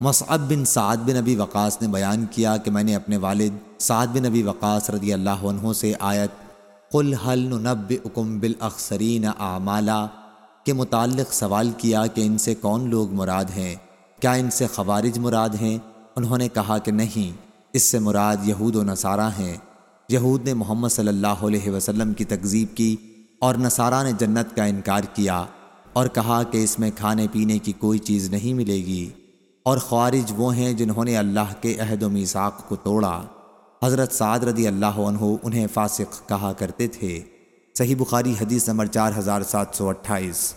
مصعب بن سعد بن نبی وقاص نے بیان کیا کہ میں نے اپنے والد سعد بن نبی وقاص رضی اللہ عنہ سے آیت قل حل نب اکم بالاخسرین اعمالا کے متعلق سوال کیا کہ ان سے کون لوگ مراد ہیں؟ کیا ان سے خوارج مراد ہیں؟ انہوں نے کہا کہ نہیں، اس سے مراد یہود و نصارہ ہیں۔ یہود نے محمد صلی اللہ علیہ وسلم کی تکذیب کی اور نصارہ نے جنت کا انکار کیا اور کہا کہ اس میں کھانے پینے کی کوئی چیز نہیں ملے گی۔ اور خوارج وہ ہیں جنہوں نے اللہ کے عہد و میثاق کو توڑا۔ حضرت سعد رضی اللہ عنہ انہیں فاسق کہا کرتے تھے۔ صحیح بخاری حدیث نمبر چار ہزار سات سو اٹھائیس۔